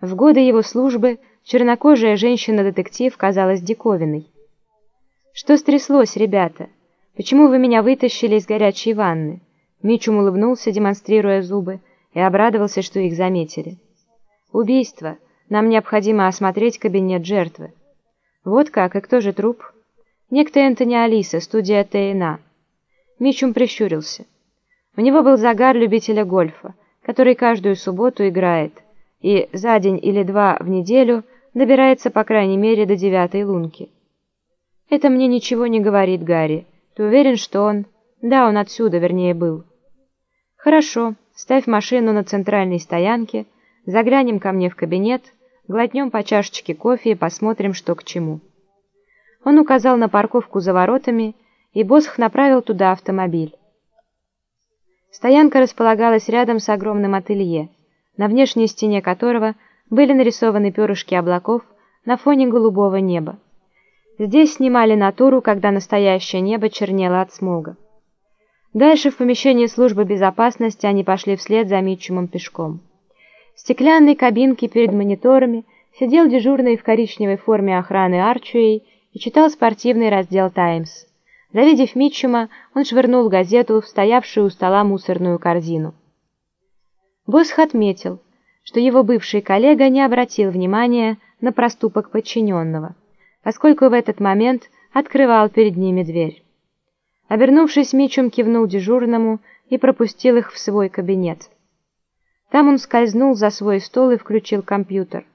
В годы его службы чернокожая женщина-детектив казалась диковиной. «Что стряслось, ребята? Почему вы меня вытащили из горячей ванны?» Мичум улыбнулся, демонстрируя зубы, и обрадовался, что их заметили. «Убийство. Нам необходимо осмотреть кабинет жертвы». «Вот как, и кто же труп?» «Некто Энтони Алиса, студия ТНА». Мичум прищурился. У него был загар любителя гольфа, который каждую субботу играет, и за день или два в неделю добирается по крайней мере до девятой лунки. «Это мне ничего не говорит, Гарри. Ты уверен, что он...» «Да, он отсюда, вернее, был». «Хорошо, ставь машину на центральной стоянке, заглянем ко мне в кабинет, глотнем по чашечке кофе и посмотрим, что к чему». Он указал на парковку за воротами, и Босх направил туда автомобиль. Стоянка располагалась рядом с огромным ателье, на внешней стене которого были нарисованы перышки облаков на фоне голубого неба. Здесь снимали натуру, когда настоящее небо чернело от смога. Дальше в помещении службы безопасности они пошли вслед за Митчумом пешком. В стеклянной кабинке перед мониторами сидел дежурный в коричневой форме охраны Арчуэй и читал спортивный раздел «Таймс». Завидев Митчума, он швырнул газету в стоявшую у стола мусорную корзину. Босх отметил, что его бывший коллега не обратил внимания на проступок подчиненного, поскольку в этот момент открывал перед ними дверь. Обернувшись, Митчум кивнул дежурному и пропустил их в свой кабинет. Там он скользнул за свой стол и включил компьютер.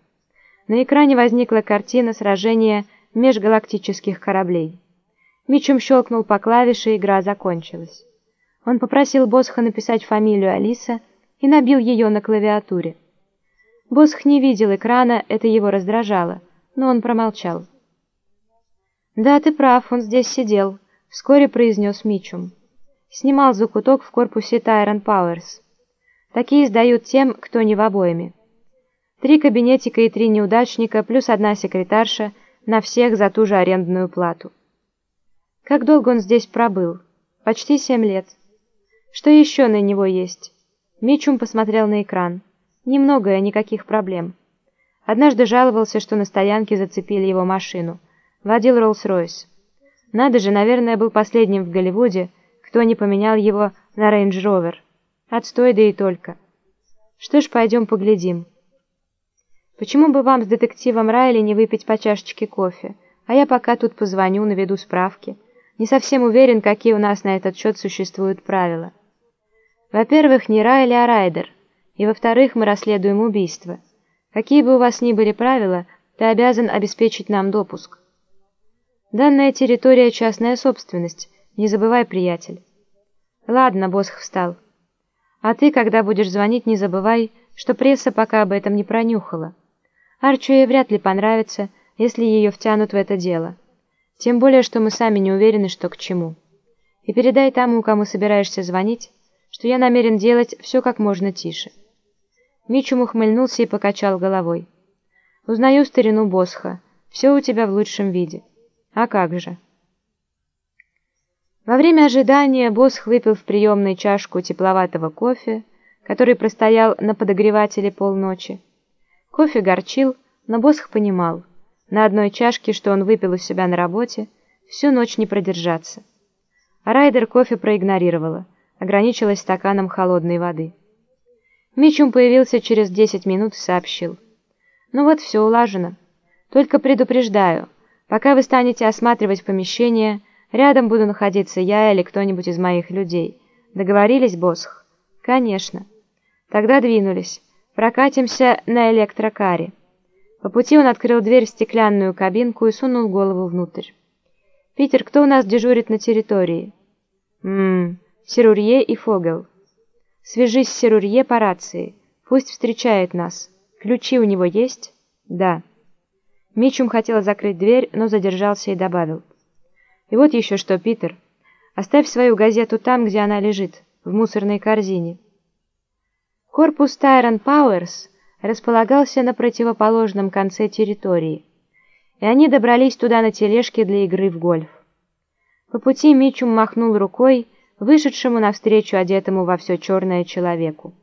На экране возникла картина сражения межгалактических кораблей. Митчум щелкнул по клавише, и игра закончилась. Он попросил Босха написать фамилию Алиса и набил ее на клавиатуре. Босх не видел экрана, это его раздражало, но он промолчал. «Да, ты прав, он здесь сидел», — вскоре произнес Митчум. Снимал закуток в корпусе Тайрон Пауэрс. Такие сдают тем, кто не в обоими. Три кабинетика и три неудачника, плюс одна секретарша, на всех за ту же арендную плату. Как долго он здесь пробыл? Почти семь лет. Что еще на него есть? Мичум посмотрел на экран. Немногое, никаких проблем. Однажды жаловался, что на стоянке зацепили его машину. Водил Роллс-Ройс. Надо же, наверное, был последним в Голливуде, кто не поменял его на рейндж-ровер. Отстой, да и только. Что ж, пойдем поглядим. Почему бы вам с детективом Райли не выпить по чашечке кофе? А я пока тут позвоню, наведу справки. Не совсем уверен, какие у нас на этот счет существуют правила. Во-первых, не Райли, а Райдер. И во-вторых, мы расследуем убийство. Какие бы у вас ни были правила, ты обязан обеспечить нам допуск. Данная территория – частная собственность. Не забывай, приятель. Ладно, Босх встал. А ты, когда будешь звонить, не забывай, что пресса пока об этом не пронюхала. Арчу ей вряд ли понравится, если ее втянут в это дело. Тем более, что мы сами не уверены, что к чему. И передай тому, кому собираешься звонить, что я намерен делать все как можно тише». Мичум ухмыльнулся и покачал головой. «Узнаю старину Босха. Все у тебя в лучшем виде. А как же?» Во время ожидания Босх выпил в приемной чашку тепловатого кофе, который простоял на подогревателе полночи. Кофе горчил, но Босх понимал – на одной чашке, что он выпил у себя на работе, всю ночь не продержаться. А Райдер кофе проигнорировала, ограничилась стаканом холодной воды. Мичум появился через 10 минут и сообщил. «Ну вот, все улажено. Только предупреждаю, пока вы станете осматривать помещение, рядом буду находиться я или кто-нибудь из моих людей. Договорились, Босх?» «Конечно». Тогда двинулись. Прокатимся на электрокаре. По пути он открыл дверь в стеклянную кабинку и сунул голову внутрь. «Питер, кто у нас дежурит на территории?» «Ммм, Серурье и Фогел». «Свяжись с Серурье по рации. Пусть встречает нас. Ключи у него есть?» «Да». Мичум хотел закрыть дверь, но задержался и добавил. «И вот еще что, Питер. Оставь свою газету там, где она лежит, в мусорной корзине». Корпус Тайрон Пауэрс располагался на противоположном конце территории, и они добрались туда на тележке для игры в гольф. По пути Мичум махнул рукой, вышедшему навстречу одетому во все черное человеку.